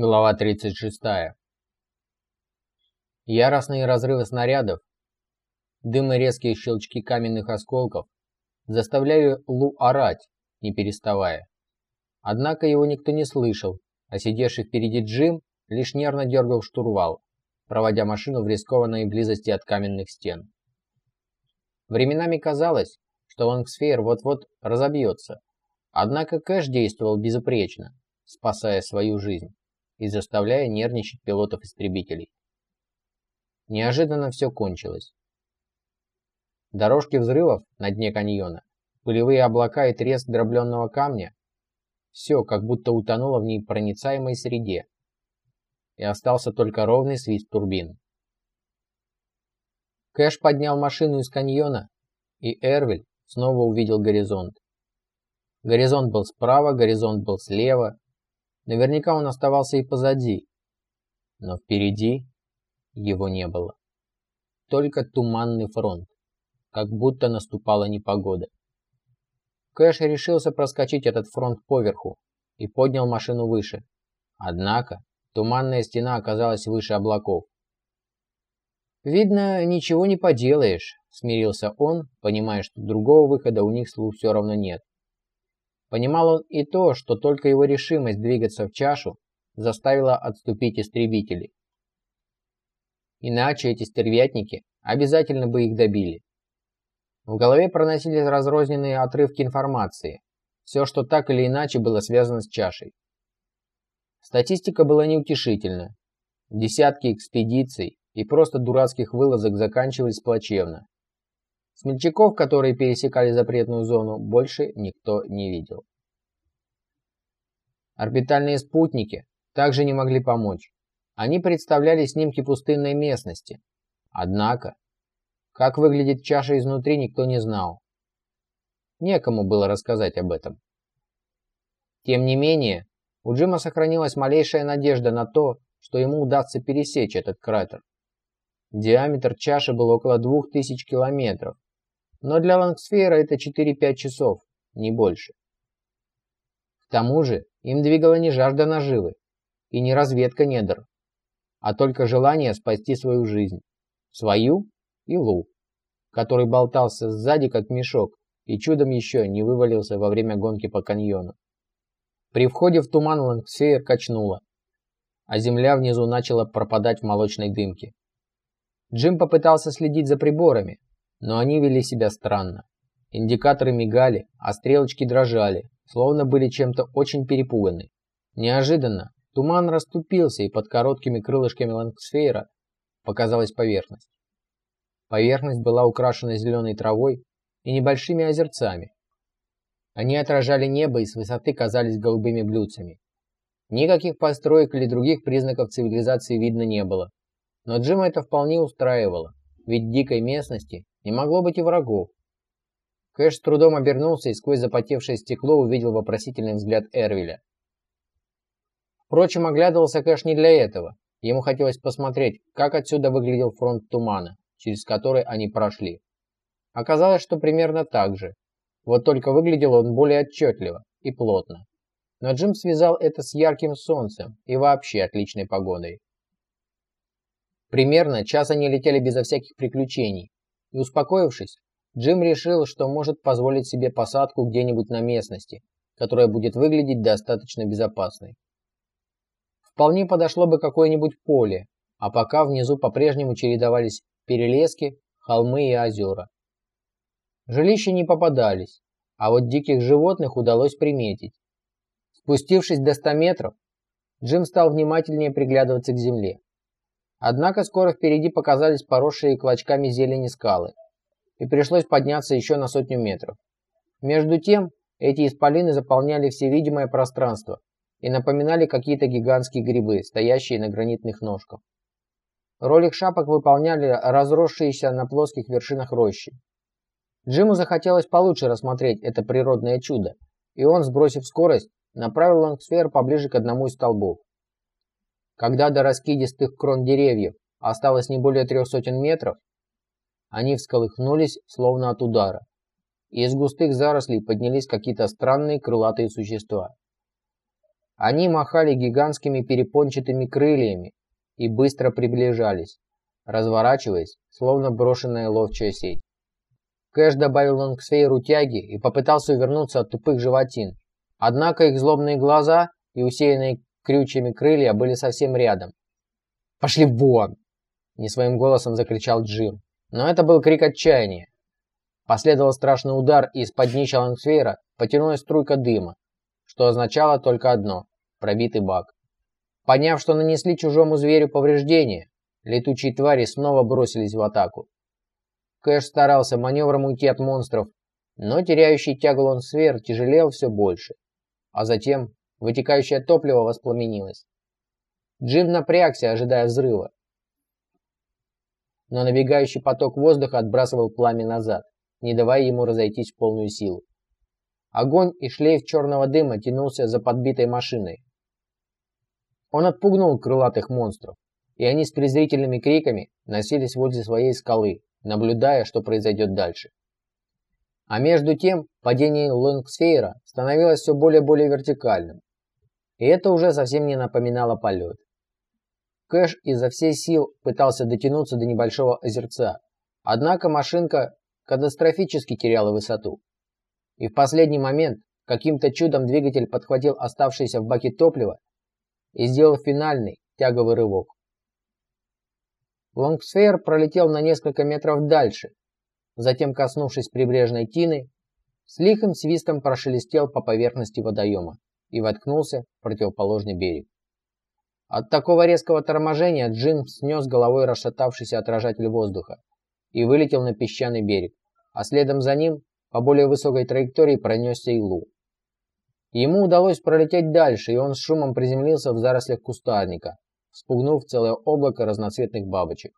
Глава 36. Яростные разрывы снарядов, дым и резкие щелчки каменных осколков заставляли Лу орать, не переставая. Однако его никто не слышал, а сидевший впереди Джим лишь нервно дергал штурвал, проводя машину в рискованной близости от каменных стен. Временами казалось, что Лангсфейр вот-вот разобьется, однако Кэш действовал безупречно, спасая свою жизнь и заставляя нервничать пилотов-истребителей. Неожиданно все кончилось. Дорожки взрывов на дне каньона, пылевые облака и треск дробленного камня – все как будто утонуло в непроницаемой среде, и остался только ровный свист турбин. Кэш поднял машину из каньона, и Эрвиль снова увидел горизонт. Горизонт был справа, горизонт был слева, Наверняка он оставался и позади. Но впереди его не было. Только туманный фронт, как будто наступала непогода. Кэш решился проскочить этот фронт поверху и поднял машину выше. Однако туманная стена оказалась выше облаков. «Видно, ничего не поделаешь», — смирился он, понимая, что другого выхода у них слух все равно нет. Понимал он и то, что только его решимость двигаться в чашу заставила отступить истребителей. Иначе эти стервятники обязательно бы их добили. В голове проносились разрозненные отрывки информации, все, что так или иначе было связано с чашей. Статистика была неутешительна. Десятки экспедиций и просто дурацких вылазок заканчивались плачевно. Смельчаков, которые пересекали запретную зону, больше никто не видел. Орбитальные спутники также не могли помочь. Они представляли снимки пустынной местности. Однако, как выглядит чаша изнутри, никто не знал. Некому было рассказать об этом. Тем не менее, у Джима сохранилась малейшая надежда на то, что ему удастся пересечь этот кратер. Диаметр чаши был около 2000 километров, но для Лангсфера это 4-5 часов, не больше. К тому же им двигала не жажда наживы и не разведка недр, а только желание спасти свою жизнь, свою и Лу, который болтался сзади как мешок и чудом еще не вывалился во время гонки по каньону. При входе в туман Лангсфейр качнуло, а земля внизу начала пропадать в молочной дымке. Джим попытался следить за приборами, но они вели себя странно. Индикаторы мигали, а стрелочки дрожали, словно были чем-то очень перепуганы. Неожиданно туман расступился, и под короткими крылышками лангсфейра показалась поверхность. Поверхность была украшена зеленой травой и небольшими озерцами. Они отражали небо и с высоты казались голубыми блюдцами. Никаких построек или других признаков цивилизации видно не было. Но Джима это вполне устраивало, ведь дикой местности не могло быть и врагов. Кэш с трудом обернулся и сквозь запотевшее стекло увидел вопросительный взгляд Эрвиля. Впрочем, оглядывался Кэш не для этого. Ему хотелось посмотреть, как отсюда выглядел фронт тумана, через который они прошли. Оказалось, что примерно так же. Вот только выглядел он более отчетливо и плотно. Но Джим связал это с ярким солнцем и вообще отличной погодой. Примерно час они летели безо всяких приключений, и успокоившись, Джим решил, что может позволить себе посадку где-нибудь на местности, которая будет выглядеть достаточно безопасной. Вполне подошло бы какое-нибудь поле, а пока внизу по-прежнему чередовались перелески, холмы и озера. Жилища не попадались, а вот диких животных удалось приметить. Спустившись до 100 метров, Джим стал внимательнее приглядываться к земле. Однако скоро впереди показались поросшие клочками зелени скалы, и пришлось подняться еще на сотню метров. Между тем, эти исполины заполняли все видимое пространство и напоминали какие-то гигантские грибы, стоящие на гранитных ножках. Роль их шапок выполняли разросшиеся на плоских вершинах рощи. Джиму захотелось получше рассмотреть это природное чудо, и он, сбросив скорость, направил лонгсфер поближе к одному из столбов. Когда до раскидистых крон деревьев осталось не более трех сотен метров, они всколыхнулись, словно от удара, из густых зарослей поднялись какие-то странные крылатые существа. Они махали гигантскими перепончатыми крыльями и быстро приближались, разворачиваясь, словно брошенная ловчая сеть. Кэш добавил Лонгсфейру тяги и попытался увернуться от тупых животин. Однако их злобные глаза и усеянные крючьями крылья были совсем рядом. «Пошли вон!» – не своим голосом закричал Джим. Но это был крик отчаяния. Последовал страшный удар, и из-под днища Лангсфейра потянулась струйка дыма, что означало только одно – пробитый бак. Поняв, что нанесли чужому зверю повреждения, летучие твари снова бросились в атаку. Кэш старался маневром уйти от монстров, но теряющий тягу Лансфер тяжелел все больше. А затем вытекающее топливо воспламенилось. Джим напрягся, ожидая взрыва. Но набегающий поток воздуха отбрасывал пламя назад, не давая ему разойтись в полную силу. Огонь и шлейф черного дыма тянулся за подбитой машиной. Он отпугнул крылатых монстров, и они с презрительными криками носились возле своей скалы, наблюдая, что произойдет дальше. А между тем, падение Лонгсфейра становилось все более и более вертикальным. И это уже совсем не напоминало полет. Кэш изо всей сил пытался дотянуться до небольшого озерца, однако машинка катастрофически теряла высоту. И в последний момент каким-то чудом двигатель подхватил оставшееся в баке топливо и сделал финальный тяговый рывок. Лонгсфер пролетел на несколько метров дальше, затем, коснувшись прибрежной тины, с лихим свистом прошелестел по поверхности водоема и воткнулся в противоположный берег. От такого резкого торможения Джин снес головой расшатавшийся отражатель воздуха и вылетел на песчаный берег, а следом за ним по более высокой траектории пронесся Илу. Ему удалось пролететь дальше, и он с шумом приземлился в зарослях кустарника, спугнув целое облако разноцветных бабочек.